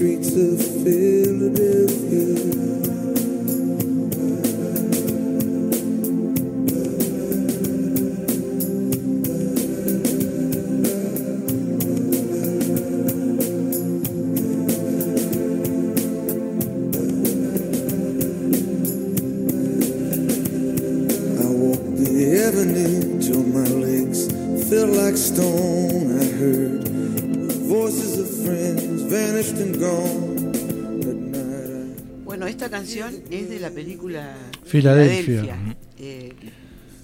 streets of Philadelphia? Bueno, esta canción es de la película Filadelfia. eh,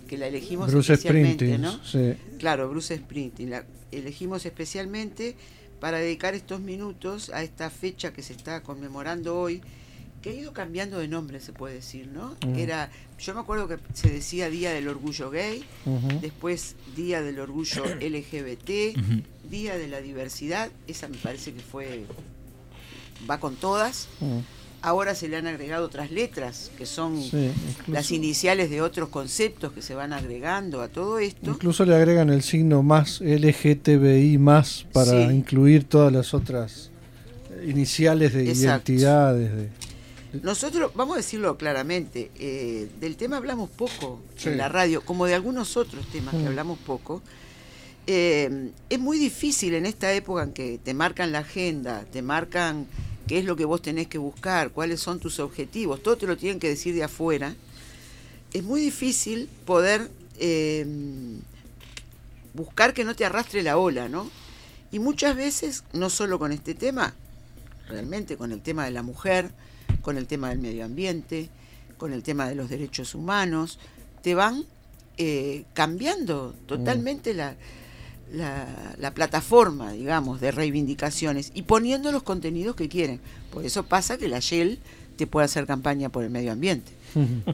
que la elegimos Bruce especialmente. ¿no? sí. Claro, Bruce Springsteen. La elegimos especialmente para dedicar estos minutos a esta fecha que se está conmemorando hoy, que ha ido cambiando de nombre, se puede decir, ¿no? Mm. Era, yo me acuerdo que se decía Día del Orgullo Gay, después Día del Orgullo LGBT. Día de la Diversidad, esa me parece que fue, va con todas. Mm, Ahora se le han agregado otras letras, que son sí, las iniciales de otros conceptos que se van agregando a todo esto. incluso le agregan el signo más LGTBI más para Sí. incluir todas las otras iniciales de Exacto. identidades. De, Nosotros, vamos a decirlo claramente, eh, del tema hablamos poco Sí. en la radio, como de algunos otros temas que Mm. hablamos poco. Eh, es muy difícil en esta época en que te marcan la agenda, te marcan qué es lo que vos tenés que buscar, cuáles son tus objetivos, todo te lo tienen que decir de afuera. Es muy difícil poder eh, buscar que no te arrastre la ola, ¿no? Y muchas veces, no solo con este tema, realmente con el tema de la mujer, con el tema del medio ambiente, con el tema de los derechos humanos, te van eh, cambiando totalmente la, la, la plataforma, digamos, de reivindicaciones y poniendo los contenidos que quieren. Por eso pasa que la Shell te puede hacer campaña por el medio ambiente.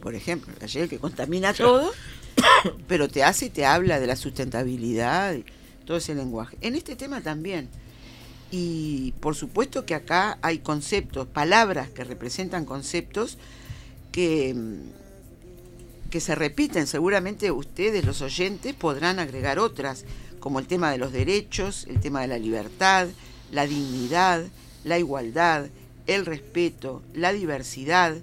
Por ejemplo, la Shell que contamina todo, pero te hace y te habla de la sustentabilidad, y todo ese lenguaje. En este tema también. Y por supuesto que acá hay conceptos, palabras que representan conceptos que, mm, que se repiten. Seguramente ustedes, los oyentes, podrán agregar otras, como el tema de los derechos, el tema de la libertad, la dignidad, la igualdad, el respeto, la diversidad.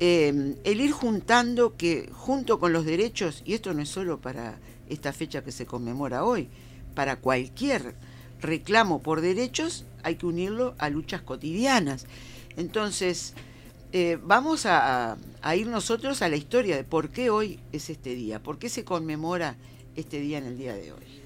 Eh, el ir juntando que junto con los derechos, y esto no es solo para esta fecha que se conmemora hoy, para cualquier reclamo por derechos hay que unirlo a luchas cotidianas. Entonces, eh, vamos a ir nosotros a la historia de por qué hoy es este día, por qué se conmemora este día en el día de hoy.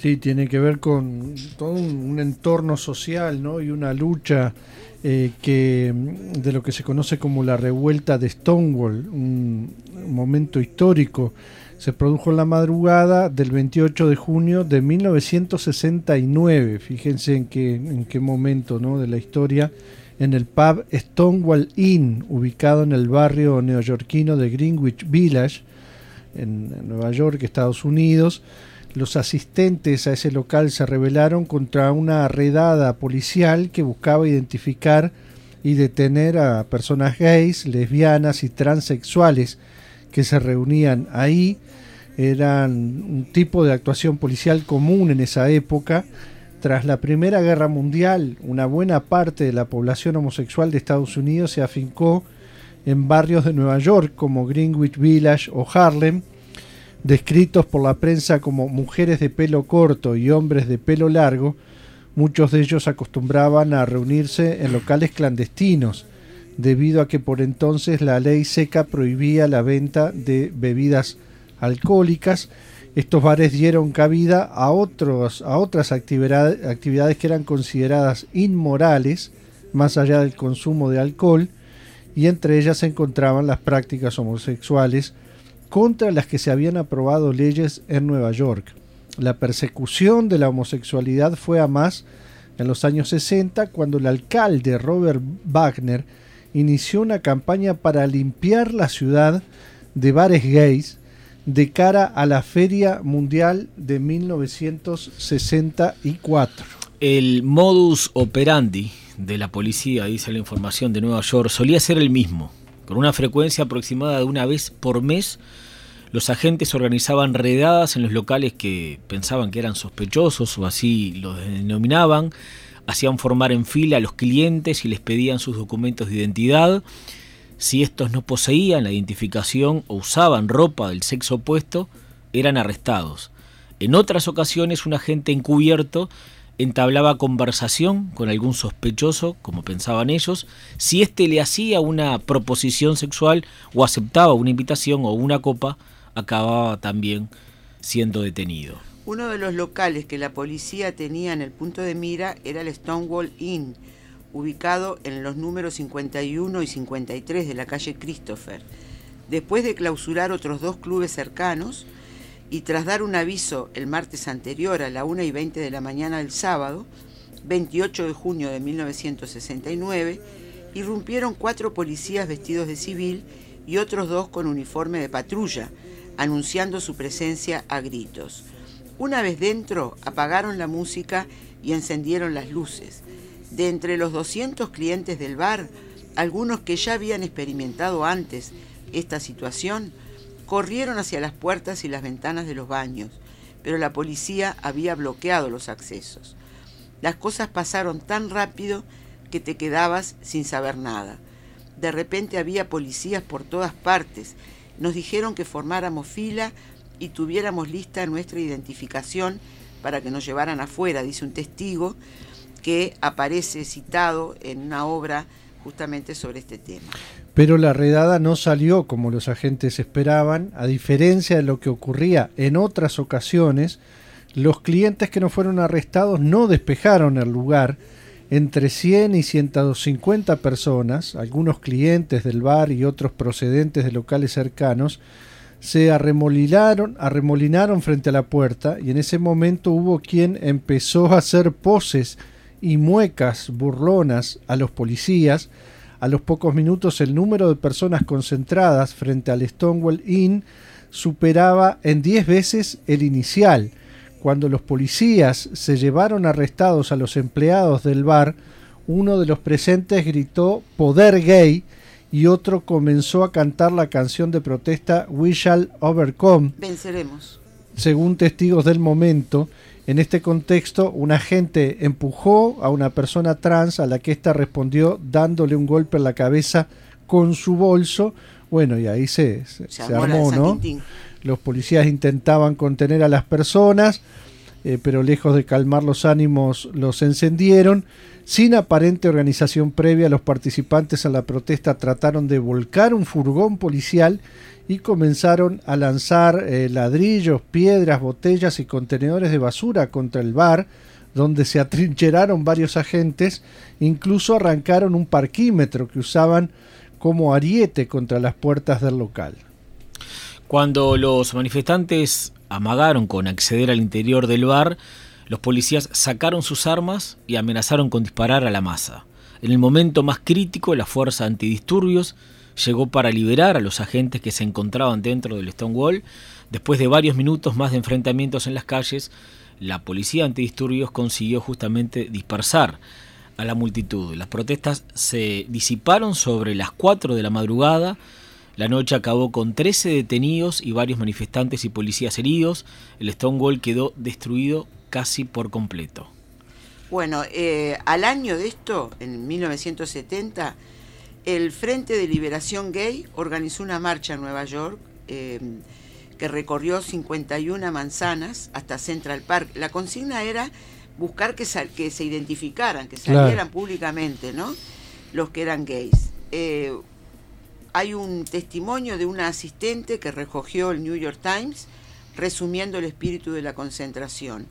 Sí, tiene que ver con todo un, entorno social ¿no? y una lucha eh, que mm, de lo que se conoce como la revuelta de Stonewall, un, momento histórico. Se produjo en la madrugada del 28 de junio de 1969. Fíjense en qué, en qué momento ¿no? de la historia. En el pub Stonewall Inn, ubicado en el barrio neoyorquino de Greenwich Village, en Nueva York, Estados Unidos. Los asistentes a ese local se rebelaron contra una redada policial que buscaba identificar y detener a personas gays, lesbianas y transexuales que se reunían ahí. Eran un tipo de actuación policial común en esa época. Tras la Primera Guerra Mundial, una buena parte de la población homosexual de Estados Unidos se afincó en barrios de Nueva York como Greenwich Village o Harlem, descritos por la prensa como mujeres de pelo corto y hombres de pelo largo, muchos de ellos acostumbraban a reunirse en locales clandestinos, debido a que por entonces la ley seca prohibía la venta de bebidas alcohólicas. Estos bares dieron cabida a, otros, a otras actividad- actividades que eran consideradas inmorales, más allá del consumo de alcohol, y entre ellas se encontraban las prácticas homosexuales, contra las que se habían aprobado leyes en Nueva York. La persecución de la homosexualidad fue a más en los años 60 cuando el alcalde Robert Wagner inició una campaña para limpiar la ciudad de bares gays de cara a la Feria Mundial de 1964. El modus operandi de la policía, dice la información de Nueva York, solía ser el mismo. Con una frecuencia aproximada de una vez por mes, los agentes organizaban redadas en los locales que pensaban que eran sospechosos o así los denominaban, hacían formar en fila a los clientes y les pedían sus documentos de identidad. Si estos no poseían la identificación o usaban ropa del sexo opuesto, eran arrestados. En otras ocasiones un agente encubierto entablaba conversación con algún sospechoso, como pensaban ellos, si éste le hacía una proposición sexual o aceptaba una invitación o una copa, acababa también siendo detenido. Uno de los locales que la policía tenía en el punto de mira era el Stonewall Inn, ubicado en los números 51 y 53 de la calle Christopher. Después de clausurar otros dos clubes cercanos y tras dar un aviso el martes anterior a la 1 y 20 de la mañana del sábado, 28 de junio de 1969, irrumpieron cuatro policías vestidos de civil y otros dos con uniforme de patrulla, anunciando su presencia a gritos. Una vez dentro, apagaron la música y encendieron las luces. De entre los 200 clientes del bar, algunos que ya habían experimentado antes esta situación, corrieron hacia las puertas y las ventanas de los baños, pero la policía había bloqueado los accesos. Las cosas pasaron tan rápido que te quedabas sin saber nada. De repente había policías por todas partes. Nos dijeron que formáramos fila y tuviéramos lista nuestra identificación para que nos llevaran afuera, dice un testigo que aparece citado en una obra justamente sobre este tema. Pero la redada no salió como los agentes esperaban, a diferencia de lo que ocurría en otras ocasiones, los clientes que no fueron arrestados no despejaron el lugar, entre 100 y 150 personas, algunos clientes del bar y otros procedentes de locales cercanos, se arremolinaron, arremolinaron frente a la puerta y en ese momento hubo quien empezó a hacer poses y muecas burlonas a los policías. A los pocos minutos el número de personas concentradas frente al Stonewall Inn superaba en 10 veces el inicial. Cuando los policías se llevaron arrestados a los empleados del bar, uno de los presentes gritó Poder gay y otro comenzó a cantar la canción de protesta We Shall Overcome. Venceremos. Según testigos del momento, en este contexto, un agente empujó a una persona trans a la que ésta respondió dándole un golpe en la cabeza con su bolso. Bueno, y ahí se, se, armó, ¿no? Los policías intentaban contener a las personas, eh, pero lejos de calmar los ánimos, los encendieron. Sin aparente organización previa, los participantes a la protesta trataron de volcar un furgón policial y comenzaron a lanzar eh, ladrillos, piedras, botellas y contenedores de basura contra el bar, donde se atrincheraron varios agentes, incluso arrancaron un parquímetro que usaban como ariete contra las puertas del local. Cuando los manifestantes amagaron con acceder al interior del bar, los policías sacaron sus armas y amenazaron con disparar a la masa. En el momento más crítico, la fuerza antidisturbios llegó para liberar a los agentes que se encontraban dentro del Stonewall. Después de varios minutos más de enfrentamientos en las calles, la policía antidisturbios consiguió justamente dispersar a la multitud. Las protestas se disiparon sobre las 4 de la madrugada. La noche acabó con 13 detenidos y varios manifestantes y policías heridos. El Stonewall quedó destruido casi por completo. Bueno, eh, al año de esto, en 1970, el Frente de Liberación Gay organizó una marcha en Nueva York eh, que recorrió 51 manzanas hasta Central Park. La consigna era buscar que, que se identificaran, que salieran públicamente, ¿no? Los que eran gays. Eh, hay un testimonio de una asistente que recogió el New York Times resumiendo el espíritu de la concentración.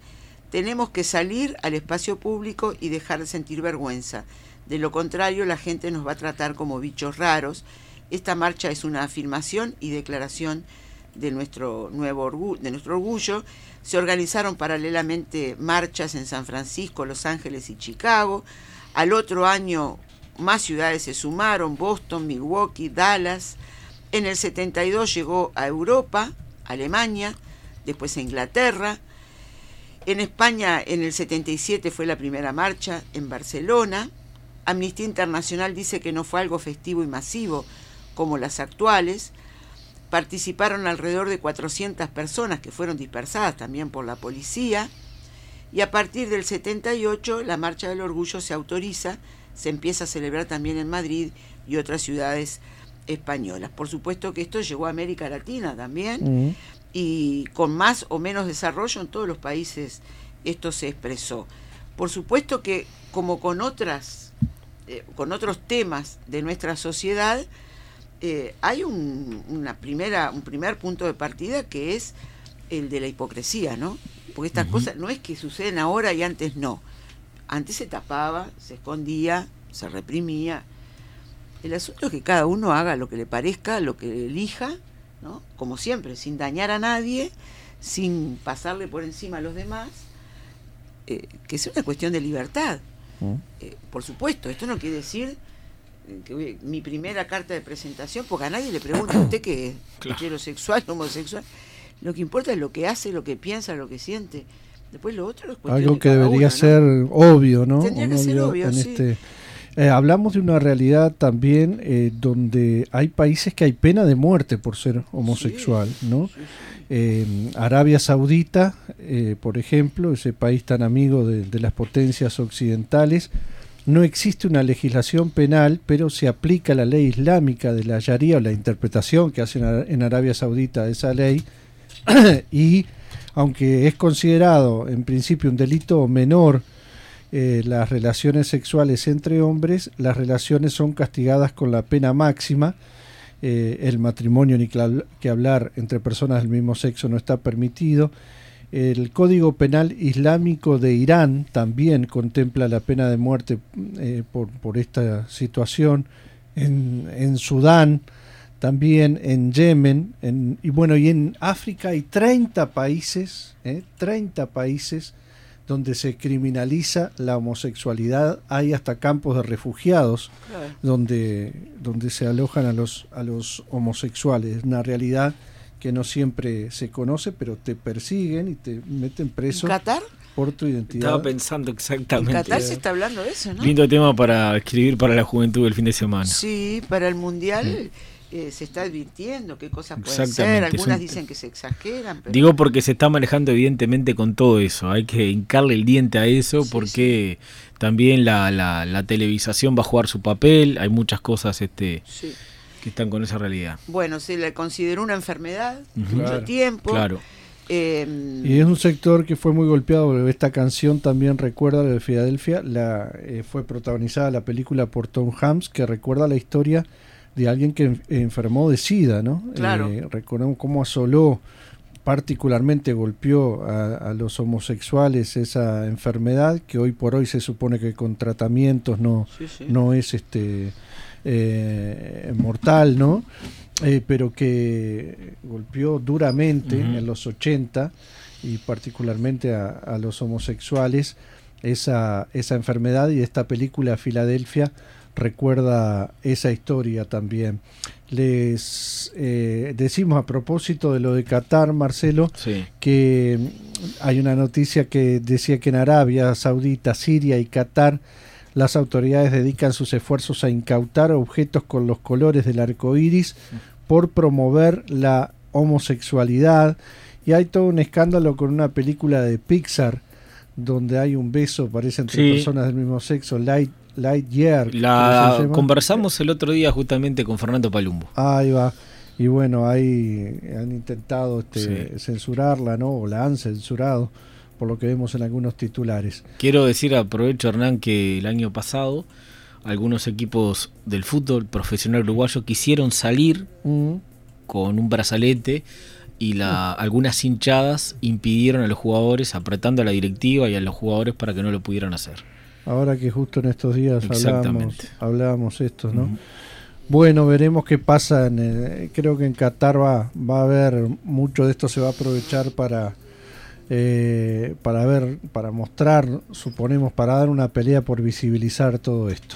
Tenemos que salir al espacio público y dejar de sentir vergüenza. De lo contrario, la gente nos va a tratar como bichos raros. Esta marcha es una afirmación y declaración de nuestro nuevo orgullo, de nuestro orgullo. Se organizaron paralelamente marchas en San Francisco, Los Ángeles y Chicago. Al otro año más ciudades se sumaron, Boston, Milwaukee, Dallas. En el 72 llegó a Europa, Alemania, después a Inglaterra, En España en el 77 fue la primera marcha, en Barcelona. Amnistía Internacional dice que no fue algo festivo y masivo como las actuales. Participaron alrededor de 400 personas que fueron dispersadas también por la policía. Y a partir del 78 la Marcha del Orgullo se autoriza, se empieza a celebrar también en Madrid y otras ciudades españolas. Por supuesto que esto llegó a América Latina también y con más o menos desarrollo en todos los países esto se expresó. Por supuesto que como con otras eh, con otros temas de nuestra sociedad eh, hay un, una primera un primer punto de partida que es el de la hipocresía, ¿no? Porque estas cosas no es que suceden ahora y antes no. Antes se tapaba, se escondía, se reprimía. El asunto es que cada uno haga lo que le parezca, lo que elija, ¿no? como siempre, sin dañar a nadie, sin pasarle por encima a los demás, eh, que es una cuestión de libertad. Mm. Eh, por supuesto, esto no quiere decir que mi primera carta de presentación, porque a nadie le pregunta a usted que es Claro. heterosexual, homosexual. Lo que importa es lo que hace, lo que piensa, lo que siente. Después lo otro es cuestión Algo que debería uno, ¿no? ser obvio, ¿no? Tendría Un que ser obvio, en sí. este eh, hablamos de una realidad también eh, donde hay países que hay pena de muerte por ser homosexual, ¿no? Sí. Eh, Arabia Saudita, por ejemplo, ese país tan amigo de, de las potencias occidentales, no existe una legislación penal, pero se aplica la ley islámica de la Sharia o la interpretación que hacen en Arabia Saudita de esa ley y aunque es considerado en principio un delito menor eh, las relaciones sexuales entre hombres, las relaciones son castigadas con la pena máxima. Eh, el matrimonio, ni que habl- que hablar entre personas del mismo sexo, no está permitido. El Código Penal Islámico de Irán también contempla la pena de muerte eh, por, por esta situación. En, en Sudán, también en Yemen, en, y bueno, y en África hay 30 países, eh, 30 países donde se criminaliza la homosexualidad, hay hasta campos de refugiados Claro. donde, donde se alojan a los, a los homosexuales. Es una realidad que no siempre se conoce, pero te persiguen y te meten ¿En preso Qatar? por tu identidad. Estaba pensando En exactamente. Qatar se está hablando de eso, ¿no? Lindo tema para escribir para la juventud del fin de semana. Sí, para el mundial eh, se está advirtiendo qué cosas pueden ser. Algunas dicen que se exageran. Pero Digo porque se está manejando evidentemente con todo eso. Hay que hincarle el diente a eso Sí, porque también la, la, la televisación va a jugar su papel. Hay muchas cosas este, Sí. que están con esa realidad. Bueno, se le consideró una enfermedad mucho Claro, tiempo. Claro. Eh, Y es un sector que fue muy golpeado. Esta canción también recuerda la de Filadelfia. La, eh, fue protagonizada la película por Tom Hanks, que recuerda la historia de alguien que en- enfermó de SIDA, ¿no? Claro. Eh, recordemos cómo asoló, particularmente golpeó a, a los homosexuales esa enfermedad, que hoy por hoy se supone que con tratamientos no, sí, sí. no es este eh, mortal, ¿no? Eh, pero que golpeó duramente en los 80 y particularmente a, a los homosexuales esa, esa enfermedad y esta película Filadelfia recuerda esa historia también. Les eh, decimos a propósito de lo de Qatar, Marcelo, Sí. que hay una noticia que decía que en Arabia Saudita, Siria y Qatar las autoridades dedican sus esfuerzos a incautar objetos con los colores del arco iris por promover la homosexualidad. Y hay todo un escándalo con una película de Pixar donde hay un beso, parece entre Sí. personas del mismo sexo, Light, Lightyear. ¿cómo La conversamos el otro día justamente con Fernando Palumbo. Ahí va. Y bueno, ahí han intentado este, Sí. censurarla, ¿no? O la han censurado, por lo que vemos en algunos titulares. Quiero decir, aprovecho Hernán, que el año pasado algunos equipos del fútbol profesional uruguayo quisieron salir Mm, con un brazalete y la, algunas hinchadas impidieron a los jugadores, apretando a la directiva y a los jugadores para que no lo pudieran hacer. Ahora que justo en estos días hablábamos, hablábamos esto, ¿no? Bueno, veremos qué pasa. En, eh, creo que en Qatar va, va a haber mucho de esto se va a aprovechar para eh, para ver, para mostrar, suponemos, para dar una pelea por visibilizar todo esto.